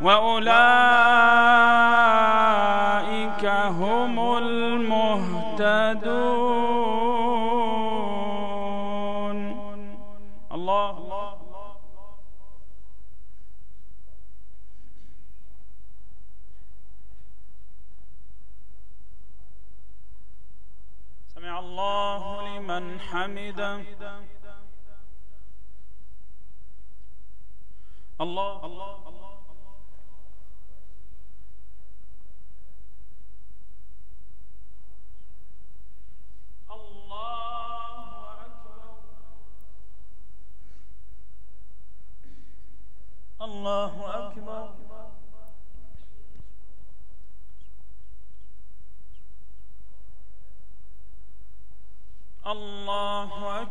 وأولئك هم المهتدون. الله. سمع الله لمن حمده. الله. الله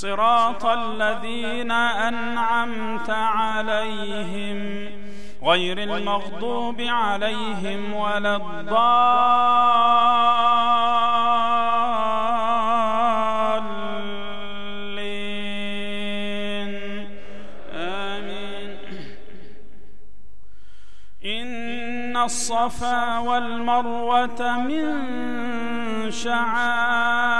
صراط الذين أنعمت عليهم غير المغضوب عليهم ولا الضالين. آمين. إن الصفا والمروة من شعائر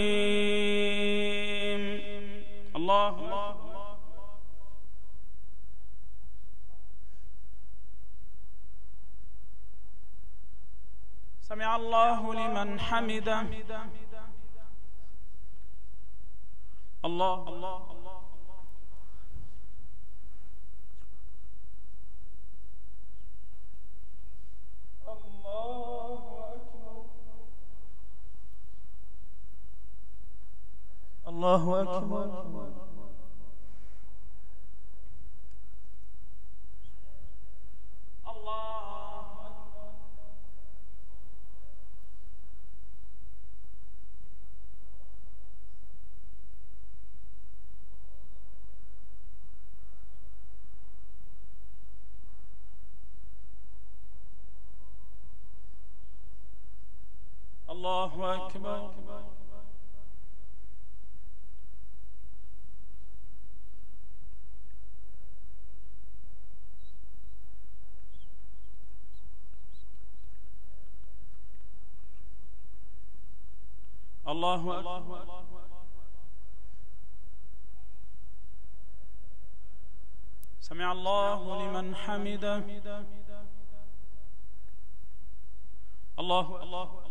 الله لمن حمده. الله. الله الله أكبر. الله. أكبر. الله أكبر. سمع الله لمن حمده. الله الله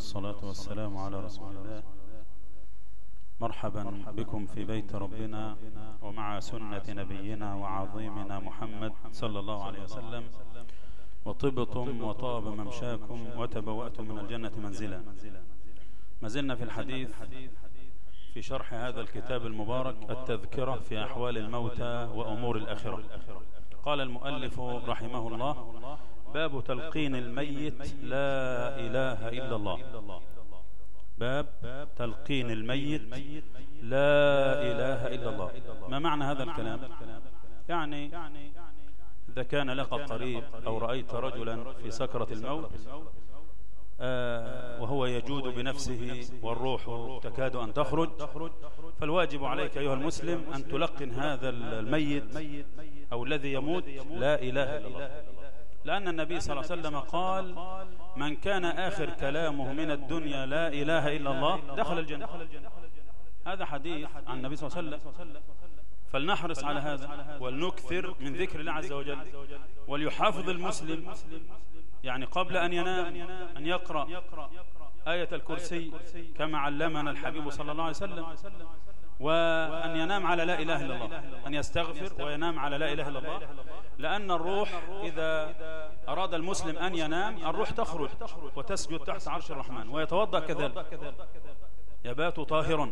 والصلاة والسلام على رسول الله. مرحبا بكم في بيت ربنا ومع سنة نبينا وعظيمنا محمد صلى الله عليه وسلم. وطبتم وطاب ممشاكم وتبوأتم من الجنة منزلا. ما زلنا في الحديث في شرح هذا الكتاب المبارك التذكرة في أحوال الموتى وأمور الآخرة. قال المؤلف رحمه الله باب تلقين الميت لا إله إلا الله. باب تلقين الميت لا إله إلا الله. ما معنى هذا الكلام؟ يعني إذا كان لك قريب أو رأيت رجلا في سكرة الموت آه، وهو يجود بنفسه والروح تكاد أن تخرج فالواجب عليك أيها المسلم أن تلقن هذا الميت أو الذي يموت لا إله إلا الله. لأن النبي صلى الله عليه وسلم قال من كان آخر كلامه من الدنيا لا إله إلا الله دخل الجنة. هذا حديث عن النبي صلى الله عليه وسلم. فلنحرص على هذا ولنكثر من ذكر الله عز وجل. وليحافظ المسلم يعني قبل أن ينام أن يقرأ آية الكرسي كما علمنا الحبيب صلى الله عليه وسلم. وأن ينام على لا إله إلا الله. أن يستغفر وينام على لا إله إلا الله. لأن الروح إذا أراد المسلم أن ينام الروح تخرج وتسجد تحت عرش الرحمن ويتوضأ كذلك. يبات طاهرا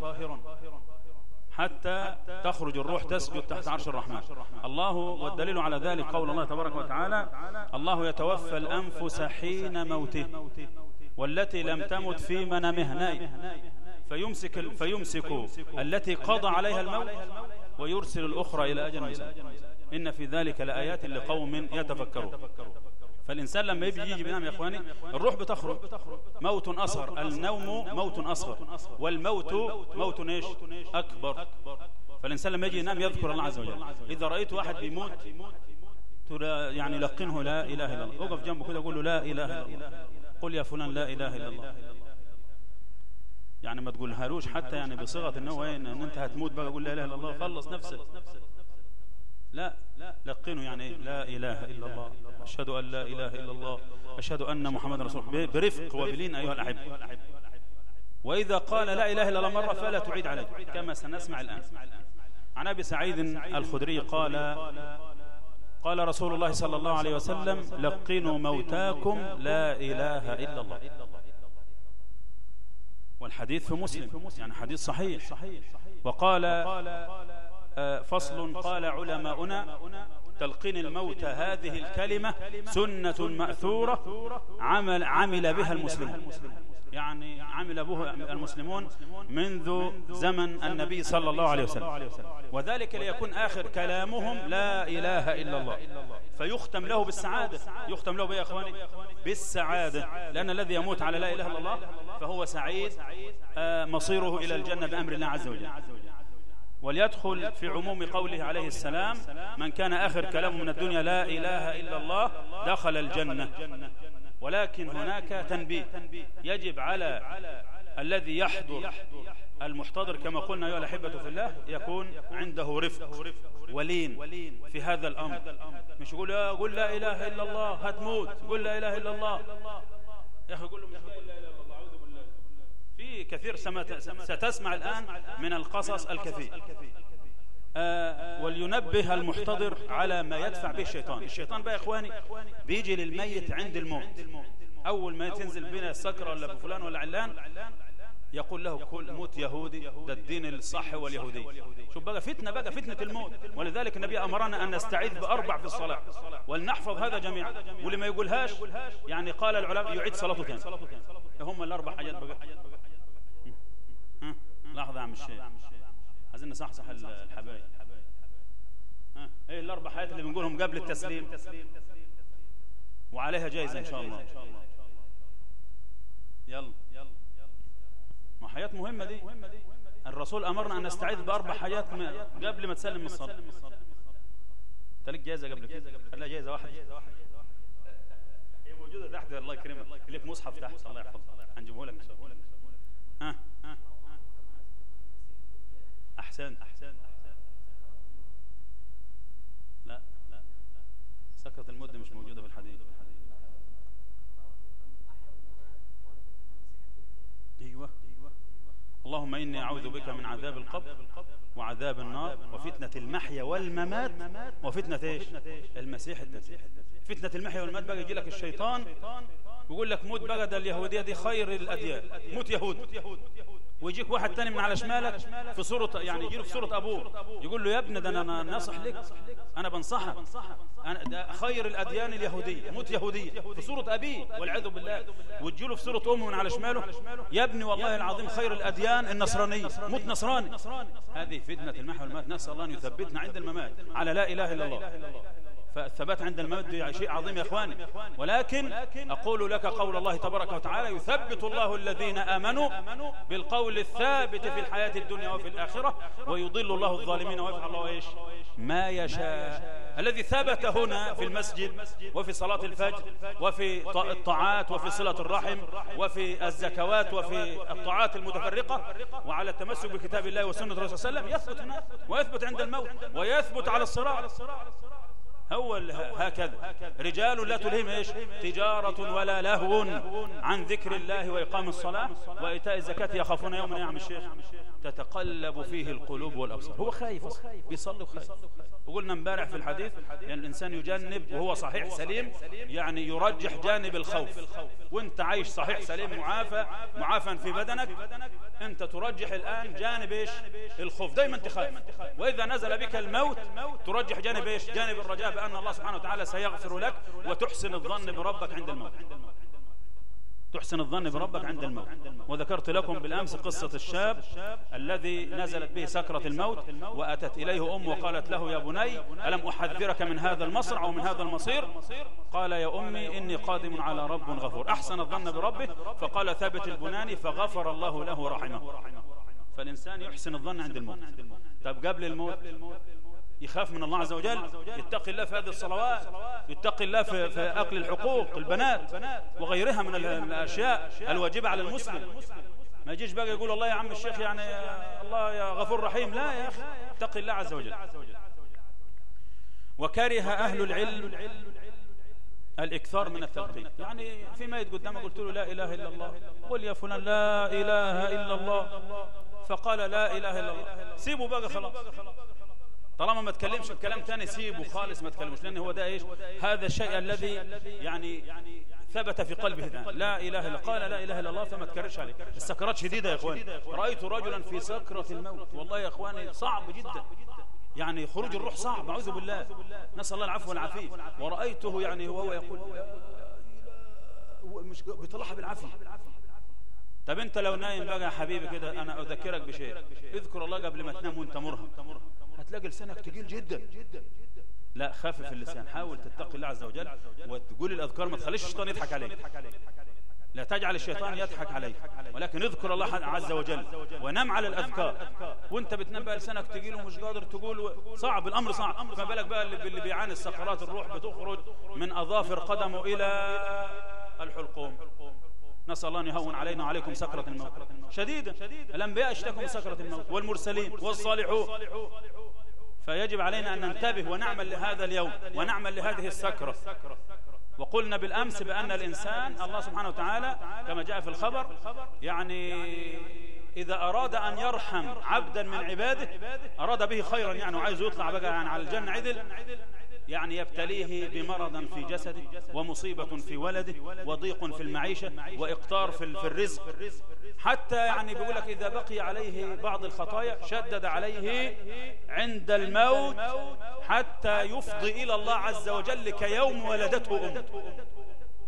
حتى تخرج الروح تسجد تحت عرش الرحمن. الله والدليل على ذلك قول الله تبارك وتعالى الله يتوفى الأنفس حين موته والتي لم تمت في منامها. فيمسك, فيمسك التي قضى عليها الموت ويرسل الأخرى إلى أجل مسلم إن في ذلك لآيات لقوم يتفكرون. فالإنسان لما يجي يجي يا إخواني الروح بتخرج. موت أصغر. النوم موت أصغر. والموت موت إيش؟ أكبر. فالإنسان لما يجي ينام يذكر الله عز وجل. إذا رأيت واحد بيموت يعني لقنه لا إله إلا الله. وقف جنبه كده قول له لا إله إلا الله. قل يا فلان لا إله إلا الله. يعني ما تقولهالوش حتى يعني بصيغة ان هو إن انت هتموت بقى قول لا إله إلا الله خلص نفسك. لا لقنه يعني لا إله إلا الله. أشهد أن لا إله إلا الله. أشهد أن محمد رسول الله. برفق وبلين أيها الأحبة. وإذا قال لا إله إلا الله مرة فلا تعيد عليه. كما سنسمع الآن. عن أبي سعيد الخدري قال قال رسول الله صلى الله عليه وسلم لقنوا موتاكم لا إله إلا الله. والحديث في مسلم يعني حديث صحيح. وقال فصل قال علماؤنا تلقين الموت هذه الكلمة سنة مأثورة عمل, عمل بها المسلمون يعني عمل به المسلمون منذ زمن النبي صلى الله عليه وسلم. وذلك ليكون آخر كلامهم لا إله إلا الله. فيختم له بالسعادة. يختم له يا أخواني بالسعادة. لأن الذي يموت على لا إله إلا الله فهو سعيد مصيره إلى الجنة بأمر الله عز وجل. وليدخل في عموم قوله عليه السلام من كان آخر كلامه من الدنيا لا إله إلا الله دخل الجنة. ولكن هناك تنبيه يجب على الذي يحضر المحتضر كما قلنا أيها الأحبة في الله يكون عنده رفق ولين في هذا الأمر. مش يقول يا قل لا إله إلا الله هتموت. قل لا إله إلا الله. يا أخي قل له مش لا إله إلا الله أعوذ بالله. في كثير ستسمع الآن من القصص الكثير ولينبه المحتضر على ما يدفع به الشيطان. الشيطان بقى يا إخواني بيجي للميت عند الموت. أول ما تنزل بنا السكرة ولا بفلان ولا علان يقول له كل موت يهودي ده الدين الصح واليهودي. شوف بقى فتنة بقى فتنة الموت. ولذلك النبي أمرنا أن نستعيذ بأربع في الصلاة. ولنحفظ هذا جميعا. واللي ما يقولهاش يعني قال العلماء يعيد صلاته تاني. هم الأربع حاجات بقى. لحظة عم الشيخ. عايزين نصحصح الحبايب. ها؟ إيه الأربع حاجات اللي بنقولهم قبل التسليم. وعليها جايزة إن شاء الله. يلا. ما حاجات مهمة دي. الرسول أمرنا أن نستعيذ بأربع حاجات قبل ما تسلم الصلاة. انت لك جايزة قبل كده. خليها جايزة واحدة. هي موجودة تحت الله يكرمك. لك مصحف تحت الله يحفظك. هنجيبه لك ان شاء الله ها. أحسن لا لا. سكرة المدة مش موجودة في الحديث أيوة. اللهم إني أعوذ بك من عذاب القبر وعذاب النار وفتنة المحيا والممات وفتنة إيش؟ المسيح الدجال. فتنة المحيا والممات. بقى يجي لك الشيطان ويقول لك موت بقى ده اليهودية دي خير الأديان. موت يهود. ويجيك واحد تاني من على شمالك في صورة يعني يجي له في صورة أبوه. يقول له يا ابني ده أنا ناصح لك. أنا بنصحك. أنا ده خير الأديان اليهودية موت يهودية. في صورة أبيه والعياذ بالله. وتجي له في صورة أمه من على شماله. يا ابني والله العظيم خير الأديان النصرانية. موت نصراني. هذه فتنة المحو والمات نسأل الله أن يثبتنا عند الممات على لا إله إلا الله. فالثبات عند الموت شيء عظيم يا إخواني. ولكن أقول لك قول الله تبارك وتعالى يثبت الله الذين آمنوا بالقول الثابت في الحياة الدنيا وفي الآخرة ويضل الله الظالمين ويفعل الله إيش؟ ما يشاء. الذي ثبت هنا في المسجد وفي صلاة الفجر وفي الطاعات وفي صلة الرحم وفي الزكوات وفي الطاعات المتفرقة وعلى التمسك بكتاب الله وسنة صلى الله عليه وسلم يثبت هنا ويثبت عند الموت ويثبت على الصراط. هو هكذا. رجال لا تلهم إيش تجارة ولا لهو عن ذكر الله وإقام الصلاة وإيتاء الزكاة يخافون يوما يا عم الشيخ. تتقلب فيه القلوب والأبصار. هو خايف. بيصلي وخايف. وقلنا امبارح في الحديث يعني الإنسان يجنب وهو صحيح سليم يعني يرجح جانب الخوف. وانت عايش صحيح سليم معافى معافى في بدنك انت ترجح الآن جانب إيش؟ الخوف. دايما تخاف. وإذا نزل بك الموت ترجح جانب إيش؟ جانب الرجاء بأن الله سبحانه وتعالى سيغفر لك وتحسن الظن بربك عند الموت. تحسن الظن بربك عند الموت. وذكرت لكم بالأمس قصة الشاب الذي نزلت به سكرة الموت وأتت إليه أم وقالت له يا بني ألم أحذرك من هذا المصرع أو من هذا المصير؟ قال يا أمي إني قادم على رب غفور. أحسن الظن بربه؟ فقال ثابت البناني فغفر الله له ورحمه فالإنسان يحسن الظن عند الموت. طب قبل الموت يخاف من الله عز وجل يتقي الله في هذه الصلوات يتقي الله في, في أكل الحقوق البنات وغيرها من ال- الأشياء الواجبة على المسلم. ما يجيش بقى يقول الله يا عم الشيخ يعني الله يا غفور رحيم. لا يا أخي اتقي الله عز وجل. وكره أهل العلم الإكثار من التلقين. يعني في ميت قدامه قلت له لا إله إلا الله. قل يا فلان لا إله إلا الله. فقال لا إله إلا الله. سيبه بقى خلاص. طالما ما تكلمش بكلام تاني سيبه خالص ما تكلمش لأن هو ده إيش؟ هذا الشيء الذي يعني ثبت في قلبه الآن. لا إله إلا قال لا إله إلا الله فما تكررش عليه. السكرات شديدة يا إخواني رأيت رجلا في سكرة الموت. والله يا إخواني صعب جدا. يعني خروج الروح صعب أعوذ بالله. نسأل الله العفو والعافية. ورأيته يعني وهو يقول مش بيطلعها بالعافية طب أنت لو نايم بقى يا حبيبي كده أنا أذكرك بشيء. اذكر الله قبل ما تنام وأنت مرهق. هتلاقي لسانك تقيل جدا. لا خفف اللسان. حاول تتقي الله عز وجل وتقول الأذكار ما تخليش الشيطان يضحك عليك. لا تجعل الشيطان يضحك عليك. ولكن اذكر الله عز وجل ونم على الأذكار. وانت بتنام بقى لسانك تقيل ومش قادر تقول. صعب الأمر صعب. فما بالك بقى اللي بيعاني السكرات الروح بتخرج من أظافر قدمه إلى الحلقوم. نسأل الله أن يهون علينا وعليكم سكرة الموت. شديدا. الأنبياء اشتكوا من سكرة الموت. والمرسلين والصالحون. فيجب علينا أن ننتبه ونعمل لهذا اليوم ونعمل لهذه السكرة. وقلنا بالأمس بأن الإنسان الله سبحانه وتعالى كما جاء في الخبر يعني إذا أراد أن يرحم عبدا من عباده أراد به خيرا يعني وعايز يطلع بقى يعني على الجنة عدل يعني يبتليه بمرض في جسده ومصيبة في ولده وضيق في المعيشة وإقطار في الرزق. حتى يعني بيقول لك إذا بقي عليه بعض الخطايا شدد عليه عند الموت حتى يفضي إلى الله عز وجل كيوم ولدته أمه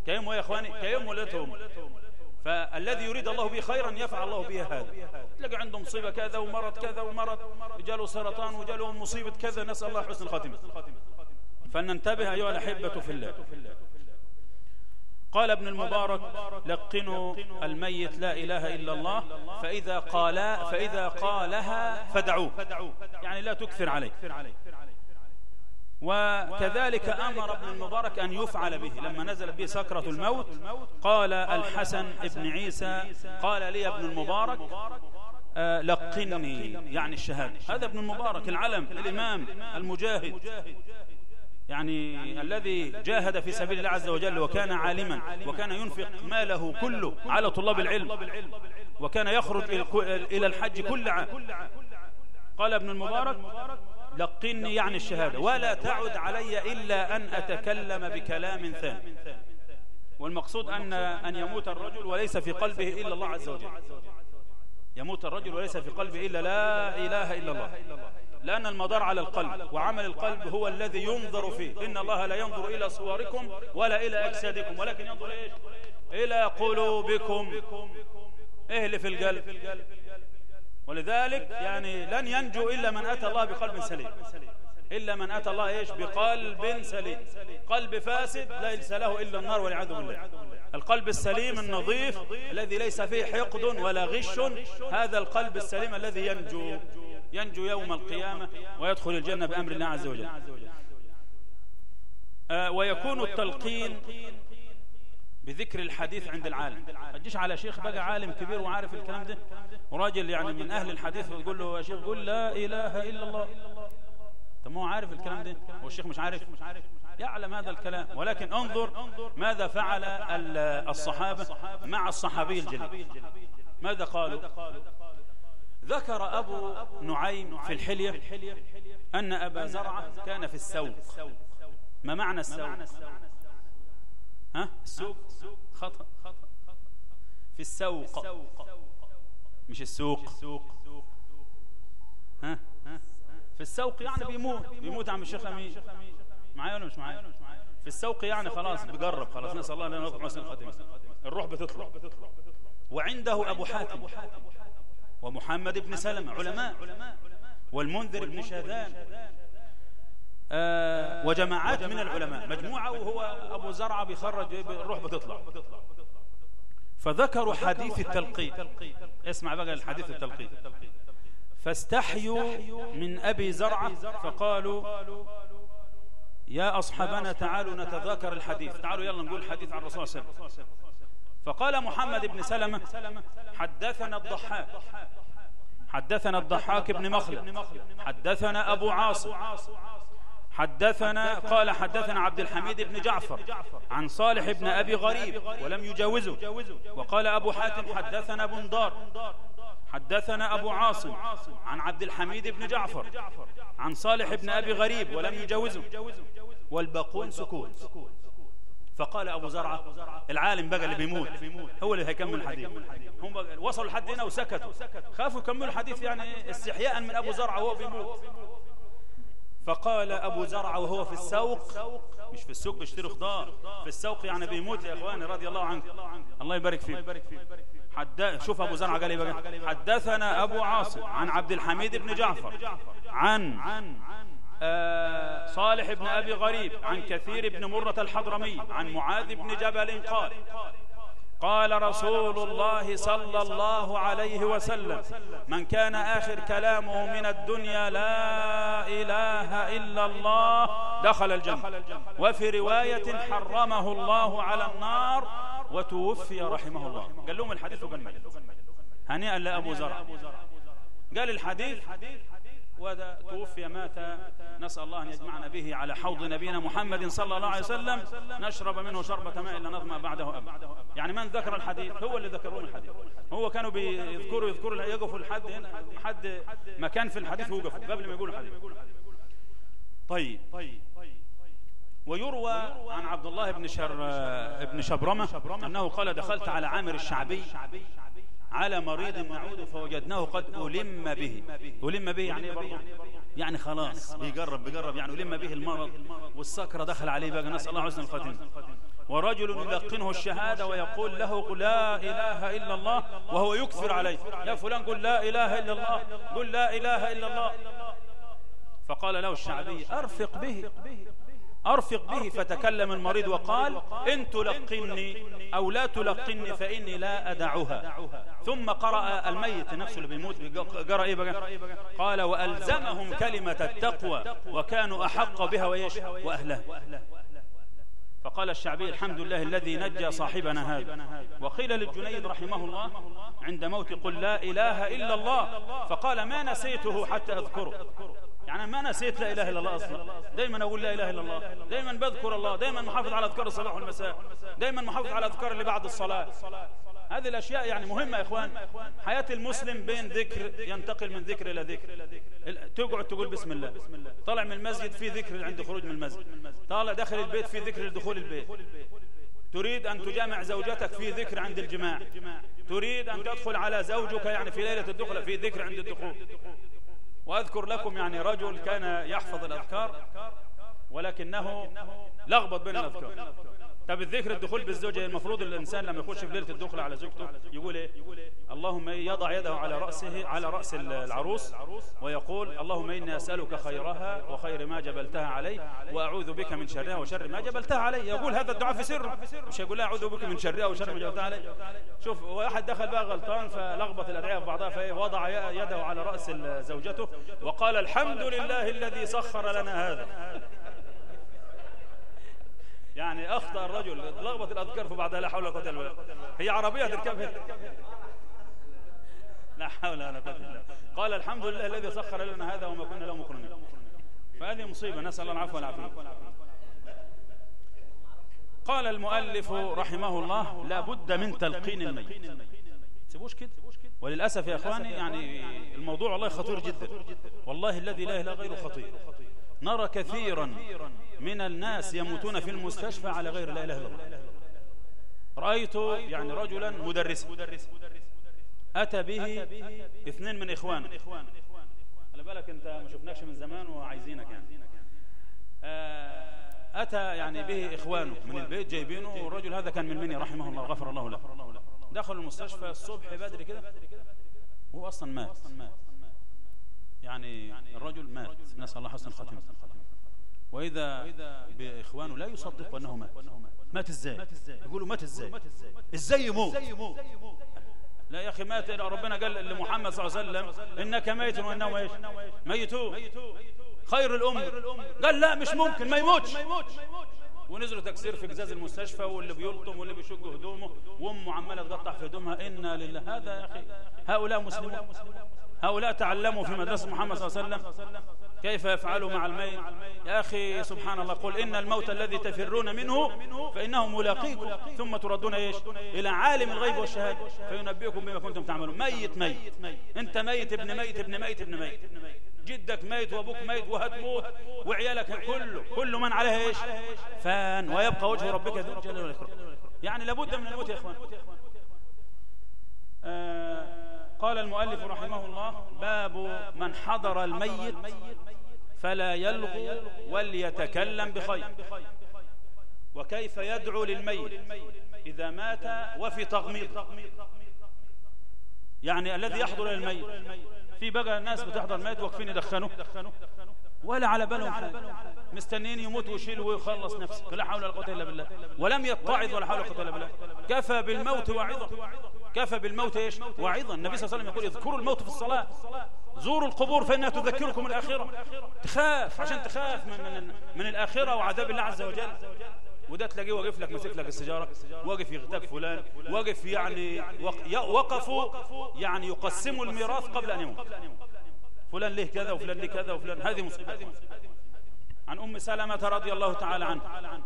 كيوم يا إخواني؟ كيوم ولدته أمه فالذي يريد الله به خيرا يفعل الله به هذا. تلاقي عنده مصيبة كذا ومرض كذا ومرض جاله سرطان وجاله مصيبة كذا نسأل الله حسن الخاتمة. فلننتبه أيها الأحبة في الله. قال ابن المبارك لقنوا الميت لا إله إلا الله فإذا قال فإذا قالها فدعوه. يعني لا تكثر عليه. وكذلك أمر ابن المبارك أن يفعل به. لما نزلت به سكرة الموت قال الحسن ابن عيسى قال لي ابن المبارك آه لقني يعني الشهادة. هذا ابن المبارك العلم الإمام المجاهد. يعني الذي جاهد في سبيل الله عز وجل وكان عالما وكان ينفق ماله كله على طلاب العلم وكان يخرج إلى الحج كل عام. قال ابن المبارك لقني يعني الشهادة ولا تعد علي إلا أن أتكلم بكلام ثاني. والمقصود أن, أن يموت الرجل وليس في قلبه إلا الله عز وجل. يموت الرجل وليس في قلبه إلا لا إله إلا الله. لأن المدار على القلب وعمل القلب هو الذي ينظر فيه. إن الله لا ينظر إلى صوركم ولا إلى أجسادكم ولكن ينظر إيش إلى قلوبكم. إيه اللي في القلب. ولذلك يعني لن ينجو إلا من أتى الله بقلب سليم. إلا من أتى الله إيش؟ بقلب سليم. قلب فاسد ليس له إلا النار والعياذ بالله. القلب السليم النظيف الذي ليس فيه حقد ولا غش هذا القلب السليم الذي ينجو. ينجو يوم القيامة ويدخل الجنة بأمر الله عز وجل. آه ويكون التلقين بذكر الحديث عند العالم. ما تجيش على شيخ بقى عالم كبير وعارف الكلام ده وراجل يعني من أهل الحديث وتقول له يا شيخ قول لا إله إلا الله. طب هو عارف الكلام ده هو الشيخ مش عارف. يعلم هذا الكلام ولكن انظر ماذا فعل ال- الصحابة مع الصحابي الجليل. ماذا قالوا؟ ذكر أبو نعيم في الحلية أن أبا زرعة كان في السوق. ما معنى السوق؟ ها؟ السوق؟ خطأ في السوق. مش السوق. ها؟ في السوق يعني بيموت. بيموت عم الشيخ أمين. معايا ولا مش معايا؟ في السوق يعني خلاص بجرب. خلاص نسأل الله لنا نطلع حسن الروح بتطلع. وعنده أبو حاتم. ومحمد بن سلمة علماء. والمنذر بن شاذان. آه وجماعات من العلماء. مجموعة وهو أبو زرعة بيخرج الروح بتطلع. فذكروا حديث التلقين اسمع بقى الحديث التلقين فاستحيوا من أبي زرعة فقالوا يا أصحابنا تعالوا نتذاكر الحديث. تعالوا يلا نقول الحديث عن الرسول صلى الله عليه وسلم. فقال محمد بن سلمة حدثنا الضحاك. حدثنا الضحاك بن مخلد. حدثنا أبو عاصم. حدثنا قال حدثنا عبد الحميد بن جعفر عن صالح بن أبي غريب ولم يجاوزه. وقال أبو حاتم حدثنا بندار. حدثنا أبو عاصم عن عبد الحميد بن جعفر عن صالح بن أبي غريب ولم يجاوزه. والباقون سكوت. فقال أبو زرعة العالم بقى اللي بيموت. هو اللي هيكمل الحديث. هم وصلوا لحد هنا وسكتوا. خافوا يكملوا الحديث يعني استحياء من أبو زرعة وهو بيموت. فقال أبو زرعة وهو في السوق. مش في السوق بيشتري خضار. في السوق يعني بيموت يا إخواني رضي الله عنك. الله يبارك فيك. حد... شوف أبو زرعة قال إيه بقى؟ حدثنا أبو عاصم عن عبد الحميد بن جعفر عن صالح بن أبي غريب عن كثير بن مرة الحضرمي عن معاذ بن جبل قال قال رسول الله صلى الله عليه وسلم من كان آخر كلامه من الدنيا لا إله إلا الله دخل الجنة. وفي رواية حرمه الله على النار وتوفي رحمه الله. قال لهم الحديث وقال هنيئا لأبو زرع. قال الحديث وتوفي مات. نسأل الله أن يجمعنا به على حوض نبينا محمد صلى الله عليه وسلم. نشرب منه شربة ماء إلا نظمأ بعده أبدا يعني من ذكر الحديث هو اللي ذكرون الحديث. هو كانوا بيذكروا يذكروا يقفوا لحد هنا حد مكان في الحديث وقفوا قبل ما يقولوا الحديث طيب. ويروى عن عبد الله بن شر ابن شبرمة أنه قال دخلت على عامر الشعبي. على مريض معود فوجدناه قد ألم به. ألم به يعني برضه يعني خلاص بيقرب بيقرب يعني ألم به المرض والسكرة دخل عليه بقى. نسأل الله حسن الخاتمة ورجل يلقنه الشهادة ويقول له قل لا إله إلا الله وهو يكثر عليه. يا فلان قل لا إله إلا الله قل لا إله إلا الله. فقال له الشعبي أرفق به. أرفق به فتكلم المريض وقال إن تلقني أو لا تلقني فإني لا أدعها. ثم قرأ الميت نفسه اللي بيموت قرأ إيه بقى؟ قال وألزمهم كلمة التقوى وكانوا أحق بها وإيش؟ وأهلها فقال الشعبي الحمد لله الذي نجى صاحبنا هذا. وقيل للجنيد رحمه الله عند موت قل لا إله إلا الله. فقال ما نسيته حتى أذكره. يعني ما نسيت لا إله إلا الله أصلا. دايما أقول لا إله إلا الله. دايما بذكر الله. دايما محافظ على أذكار الصباح والمساء. دايما محافظ على أذكار اللي بعد الصلاة. هذه الأشياء يعني مهمة يا إخوان. حياة المسلم بين ذكر ينتقل من ذكر إلى ذكر. تقعد تقول بسم الله. طلع من المسجد في ذكر عند خروج من المسجد. طالع داخل البيت في ذكر لدخول البيت. تريد أن تجامع زوجتك في ذكر عند الجماع. تريد أن تدخل على زوجك يعني في ليلة الدخلة في ذكر عند الدخول. وأذكر لكم يعني رجل كان يحفظ الأذكار ولكنه لغبط بين الأذكار. طب الذكر الدخول بالزوجة المفروض الإنسان لما يخش في ليلة الدخل على زوجته يقول إيه؟ اللهم يضع يده على رأسه على رأس العروس ويقول اللهم إني أسألك خيرها وخير ما جبلتها عليه وأعوذ بك من شرها وشر ما جبلتها عليه يقول هذا الدعاء في سر مش يقول لا أعوذ بك من شرها وشر ما جبلتها عليه شوف واحد دخل بقى غلطان فلخبط الأدعية في بعضها فوضع يده على رأس زوجته وقال الحمد لله الذي سخر لنا هذا. يعني أخطأ الرجل لخبط الأذكار في بعضها لا حول ولا قوة إلا بالله. هي عربية تركبها لا حول ولا قوة إلا بالله. قال الحمد لله الذي سخر لنا هذا وما كنا له مقرنين فهذه مصيبة. نسأل الله العفو والعافية. قال المؤلف رحمه الله لا بد من تلقين الميت. سيبوش كده؟ وللأسف يا أخواني يعني الموضوع والله خطير جدا. والله الذي لا إله غيره خطير. نرى كثيرا من الناس يموتون في المستشفى على غير لا إله إلا الله. رأيت يعني رجلا مدرسا أتى به اثنين من إخوانه. خلي بالك أنت ما شفناكش من زمان وعايزينك يعني. آه، أتى يعني به إخوانه من البيت جايبينه والرجل هذا كان من مني رحمه الله غفر الله له. دخل المستشفى الصبح بدري كده هو أصلا مات. يعني الرجل مات. نسأل الله حسن الخاتمة وإذا بإخوانه لا يصدق أنه مات. مات إزاي؟ يقولوا مات إزاي؟ إزاي يموت؟ لا يا أخي مات ربنا قال لمحمد صلى الله عليه وسلم إنك ميت وإنهم إيش؟ ميتون. خير الأم قال لا مش ممكن ما يموتش. ونزلوا تكسير في جزاز المستشفى واللي بيلطم واللي بيشق هدومه وأمه عمالة تقطع في هدومها. إنا لله. هذا يا أخي هؤلاء مسلمون. هؤلاء تعلموا في مدرسة محمد صلى الله عليه وسلم كيف يفعلوا مع الميت؟ يا أخي سبحان الله قل إن الموت الذي تفرون منه فإنه ملاقيكم ثم تردون إيش؟ إلى عالم الغيب والشهادة فينبئكم بما كنتم تعملون. ميت ميت. أنت ميت ابن ميت ابن ميت ابن ميت. جدك ميت وأبوك ميت وهتموت وعيالك كله كل من عليه إيش؟ فان ويبقى وجه ربك ذو الجلال والإكرام. يعني لابد من الموت يا إخوان. آه قال المؤلف رحمه الله باب من حضر الميت فلا يلغو وليتكلم بخير. وكيف يدعو للميت إذا مات وفي تغميض؟ يعني الذي يحضر الميت في بقى ناس بتحضر الميت واقفين يدخنوا ولا على بالهم حاجة. مستنين يموت ويشيل ويخلص نفسه. لا حول ولا قوة إلا بالله. ولم يتعظ ولا حول ولا قوة إلا بالله. كفى بالموت واعظا كفى بالموت إيش؟ واعظا النبي صلى الله عليه وسلم يقول اذكروا الموت في الصلاة. زوروا القبور فإنها تذكركم الآخرة تخاف عشان تخاف من, من, من الآخرة وعذاب الله عز وجل. وده تلاقيه واقف لك ماسك لك السيجارة. واقف يغتاب فلان. واقف يعني وقفوا يعني يقسموا الميراث قبل أن يموت. فلان له كذا وفلان له كذا وفلان. هذه مصيبة. عن أم سلمة رضي الله تعالى عنها.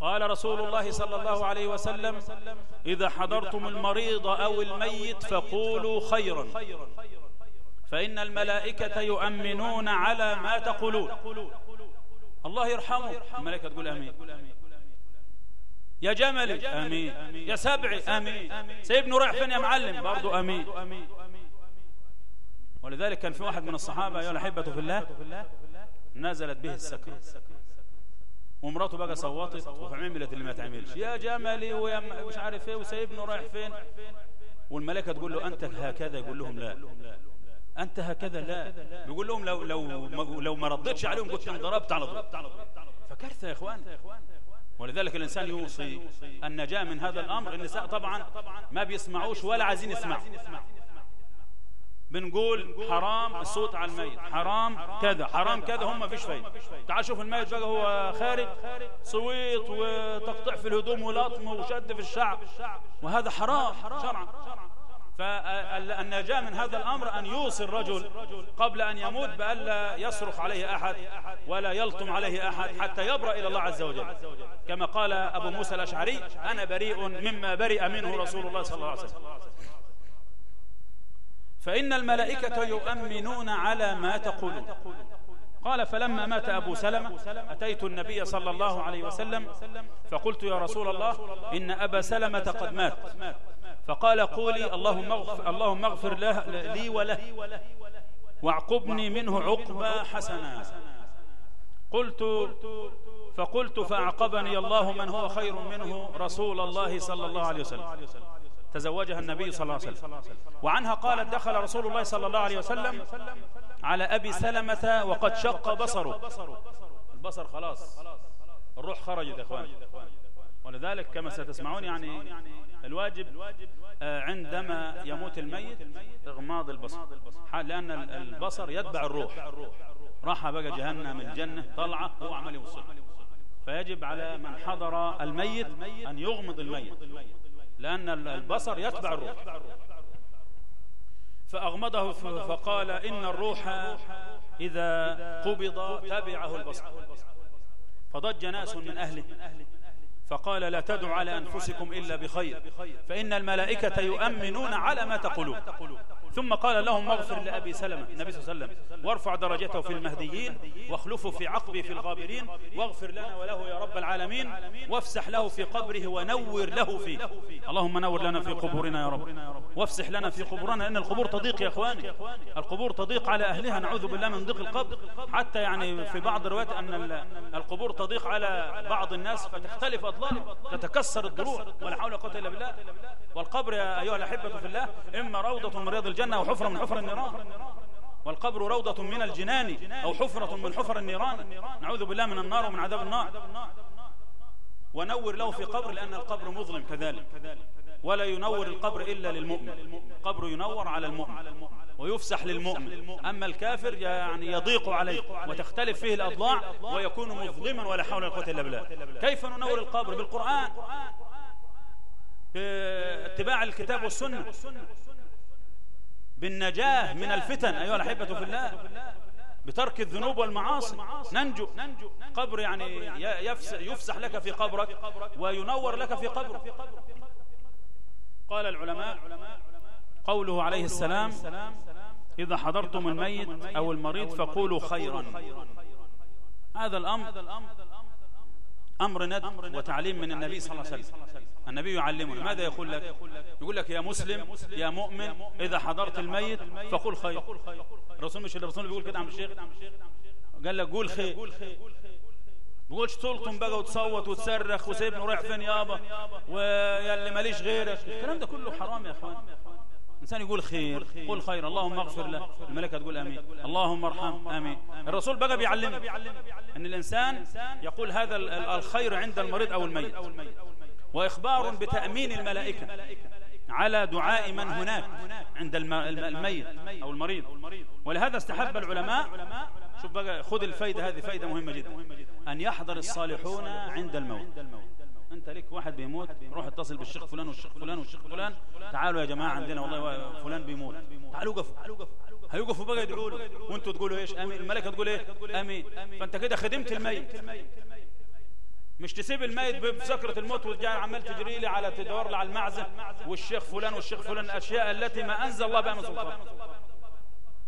قال رسول الله صلى الله عليه وسلم إذا حضرتم المريض أو الميت فقولوا خيرا فإن الملائكة يؤمنون على ما تقولون. الله يرحمه. الملائكة تقول أمين. يا جملي أمين. يا سبعي أمين. سيبني رايح فين يا معلم برضو أمين. ولذلك كان في واحد من الصحابة يا الأحبة في الله نزلت به السكرة. ومراته بقى صوتت وعملت اللي ما تعملش. يا جملي ويا مش عارف إيه وسايبني رايح فين؟ والملائكة تقول له أنت هكذا؟ يقول لهم لا. أنت هكذا؟ لا. بيقول لهم لو, لو, لو ما ردتش عليهم كنت انضربت على طول. فكارثة يا إخوان. ولذلك الإنسان يوصي النجاة من هذا الأمر. النساء طبعا ما بيسمعوش ولا عايزين يسمعوا. بنقول حرام الصوت على الميت. حرام كذا. حرام كذا هم ما فيش فايدة. تعال شوف الميت بقى هو خارج صويت وتقطيع في الهدوم ولطم وشد في الشعب. وهذا حرام شرعا. فالنجاة من هذا الأمر أن يوصي الرجل قبل أن يموت بألا يصرخ عليه أحد ولا يلطم عليه أحد حتى يبرأ إلى الله عز وجل. كما قال أبو موسى الأشعري أنا بريء مما برئ منه رسول الله صلى الله عليه وسلم. فإن الملائكة يؤمنون على ما تقولون. قال فلما مات أبو سلمة أتيت النبي صلى الله عليه وسلم فقلت يا رسول الله إن أبا سلمة قد مات. فقال قولي اللهم اغفر, اللهم اغفر له لي وله واعقبني منه عقبى حسنا قلت فقلت فأعقبني الله من هو خير منه رسول الله صلى الله عليه وسلم. تزوجها النبي صلى الله عليه وسلم. وعنها قالت دخل رسول الله صلى الله عليه وسلم على أبي سلمة وقد شق بصره. البصر خلاص. الروح خرجت يا إخوان. ولذلك كما ستسمعون يعني الواجب آه، عندما يموت الميت إغماض البصر. لأن البصر يتبع الروح. راح بقى جهنم الجنة طلعة هو عمل يوصل. فيجب على من حضر الميت أن يغمض الميت. لأن البصر يتبع الروح. فأغمضه فقال إن الروح إذا قبض تبعه البصر. فضج ناس من أهله. فقال لا تدعوا على أنفسكم إلا بخير. فإن الملائكة يؤمنون على ما تقولون. ثم قال لهم اغفر لأبي سلمة النبي صلى الله عليه وسلم وارفع درجته في المهديين واخلفه في عقبه في الغابرين واغفر لنا وله يا رب العالمين وافسح له في قبره ونور له فيه. اللهم نور لنا في قبورنا يا رب وافسح لنا في قبورنا لأن القبور تضيق يا إخواني. القبور تضيق على أهلها نعوذ بالله من ضيق القبر. حتى يعني في بعض الروايات أن ال- القبور تضيق على بعض الناس فتختلف أضلاعها تتكسر الضلوع ولا حول ولا قوة إلا بالله. والقبر يا أيها الأحبة في الله إما روضة من رياض الجنة أو حفرة من حفر النيران. والقبر روضة من الجنان أو حفرة من حفر النيران. نعوذ بالله من النار ومن عذاب النار. ونور له في قبر لأن القبر مظلم كذلك. ولا ينور القبر إلا للمؤمن. القبر ينور على المؤمن ويفسح للمؤمن. أما الكافر يعني يضيق عليه وتختلف فيه الأضلاع ويكون مظلما ولا حول ولا قوة إلا بالله. كيف ننور القبر؟ بالقرآن. باتباع الكتاب والسنة. بالنجاة من الفتن. أيها الأحبة في الله بترك الذنوب والمعاصي. ننجو. قبر يعني يفس- يفسح لك في قبرك وينور لك في قبرك قال العلماء قوله عليه السلام إذا حضرتم الميت أو المريض فقولوا خيرا. هذا الأمر أمر ندب وتعليم من النبي صلى الله عليه وسلم. النبي يعلمنا ماذا يقول لك؟ يقول لك يا مسلم يا مؤمن إذا حضرت الميت فقل خير. الرسول مش الرسول بيقول كده عم الشيخ؟ قال لك قول خير. بقولش تلطم بقى وتصوت وتصرخ وسيبني ورايح فين يابا؟ ويا اللي ماليش غيرك. الكلام ده كله حرام يا إخوان. الانسان يقول خير قل خير اللهم اغفر له. الملائكه تقول آمين. اللهم ارحم آمين. الرسول بقى بيعلمنا إن الإنسان يقول هذا ال- ال- الخير عند المريض أو الميت. وإخبار بتأمين الملائكة على دعاء من هناك عند الم- الم- الميت أو المريض. ولهذا استحب العلماء شوف بقى خذ الفايدة هذه فايدة مهمة جدا أن يحضر الصالحون عند الموت. انت ليك واحد بيموت روح اتصل بالشيخ فلان والشيخ فلان والشيخ فلان. تعالوا يا جماعة عندنا والله فلان بيموت. تعالوا وقفوا هيوقفوا بقى يدعوا له. وانتوا تقولوا إيش؟ أمين. الملائكه تقول إيه؟ أمين. فأنت كده خدمت الميت. مش تسيب الميت بسكرة الموت وجاي عمال تجري لي على تدور لي على المعزة. والشيخ فلان والشيخ فلان الأشياء التي ما أنزل الله بها من سلطان.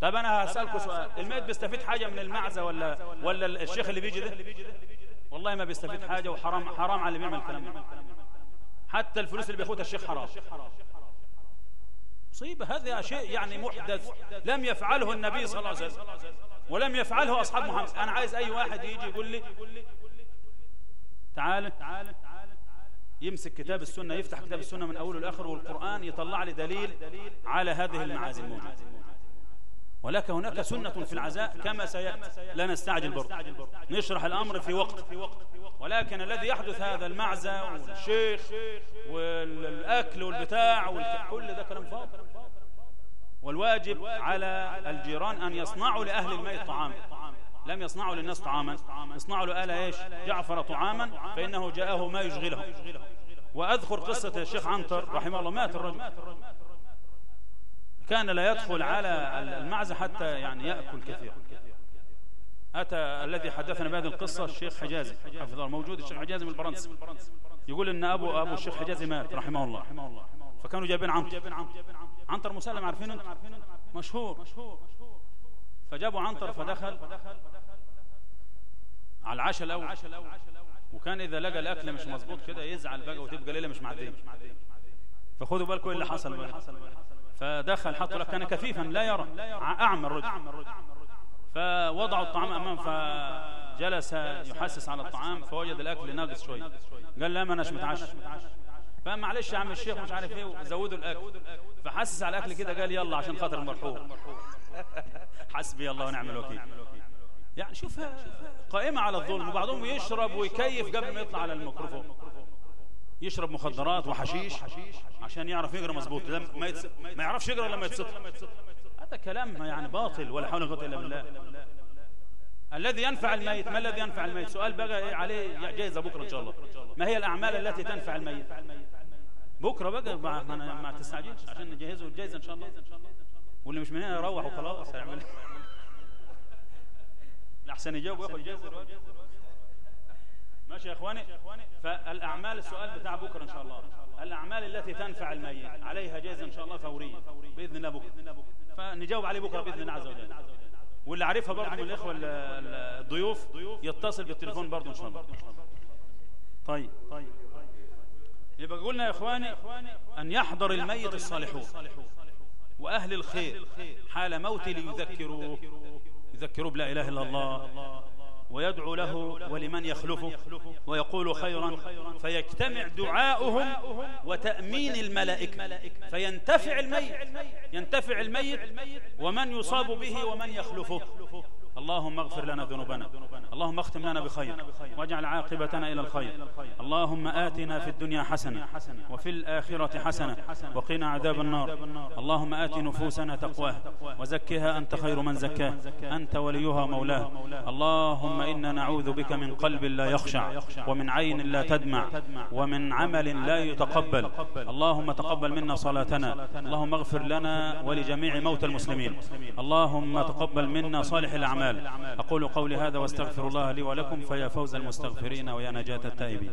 طب أنا هسألكم سؤال. الميت بيستفيد حاجة من المعزة ولا ولا الشيخ اللي بيجي ده؟ والله ما بيستفيد حاجة وحرام حرام على اللي بيعمل الكلام ده؟ حتى الفلوس اللي بياخدها الشيخ حرام. مصيبة. هذا شيء يعني محدث لم يفعله النبي صلى الله عليه وسلم ولم يفعله أصحاب محمد. أنا عايز أي واحد يجي يقول لي تعال يمسك كتاب السنة يفتح كتاب السنة من أوله لآخره والقرآن يطلع لي دليل على هذه المعازي الموجودة. ولك هناك سنة في العزاء كما سيأتي. لا نستعجل برضه. نشرح الأمر في وقت. ولكن الذي يحدث هذا المعزة والشيخ والأكل والبتاع. كل ده كلام فاضي. والواجب على الجيران أن يصنعوا لأهل الميت طعاما. لم يصنعوا للناس طعاما. يصنعوا لآل إيش؟ جعفر طعاما. فإنه جاءه ما يشغله. وأذكر قصة الشيخ عنتر رحمه الله. مات الرجل. كان لا يدخل على المعزة حتى يعني يأكل كثيرا. أتى الذي حدثنا بهذه القصة الشيخ حجازي حفظه موجود الشيخ حجازي من البرنس. يقول إن أبو أبو الشيخ حجازي مات رحمه الله. فكانوا جايبين عنتر. عنتر مسلم عارفين انت مشهور. فجابوا عنتر فدخل على العشاء الأول. وكان إذا لقى الأكل مش مظبوط كده يزعل بقى وتبقى ليلة مش معدية فخذوا بالكم إيه اللي حصل بقى. فدخل حطوا له كان كفيفا لا يرى أعمى الرجل. فوضعوا الطعام أمام فجلس يحسس على الطعام فوجد الأكل ناقص شوي قال لا ما أناش متعشى. فمعلش يا عم الشيخ مش عارف إيه وزودوا الأكل. فحسس على الأكل كده قال يلا عشان خاطر المرحوم. حسبي الله ونعم الوكيل. يعني شوف قائمة على الظلم وبعضهم يشرب ويكيف قبل ما يطلع على الميكروفون. يشرب مخدرات وحشيش عشان يعرف يقرأ مظبوط. ما, يتس... ما يعرفش يقرأ لما يتسطر هذا كلام يعني باطل ولا حول ولا قوة إلا بالله. الذي ينفع الميت ما الذي ينفع الميت؟ سؤال بقى عليه جايزة بكرة إن شاء الله. ما هي الأعمال التي تنفع الميت؟ بكرة بقى ما, تستعجلش عشان نجهزه الجائزه إن شاء الله. واللي مش من هنا يروح وخلاص هيعمل؟ الاحسن يجاوب جايزه الواد. ماشي يا إخواني؟ فالأعمال السؤال بتاع بكرة إن شاء الله. الأعمال التي تنفع الميت عليها جائزة إن شاء الله فورية بإذن الله بكره فنجاوب عليه بكرة بإذن الله عز وجل. واللي عارفها برضه من الإخوة ال- ال- الضيوف يتصل بالتليفون برضه إن شاء الله. طيب. يبقى قلنا يا إخواني أن يحضر الميت الصالحون وأهل الخير حال موته ليذكروه يذكروه بلا إله إلا الله. ويدعو له ولمن يخلفه ويقول خيرا فيجتمع دعاؤهم وتأمين الملائكة. فينتفع الميت ينتفع الميت ومن يصاب به ومن يخلفه. اللهم اغفر لنا ذنوبنا. اللهم اختم لنا بخير. واجعل عاقبتنا إلى الخير. اللهم آتنا في الدنيا حسنة وفي الآخرة حسنة وقنا عذاب النار. اللهم آت نفوسنا تقواها وزكها أنت خير من زكاه أنت وليها مولاه اللهم إنا نعوذ بك من قلب لا يخشع ومن عين لا تدمع ومن عمل لا يتقبل. اللهم تقبل منا صلاتنا. اللهم اغفر لنا ولجميع موتى المسلمين. اللهم تقبل منا صالح الأعمال. أقول قولي هذا واستغفر الله لي ولكم فيا فوز المستغفرين ويا نجاة التائبين.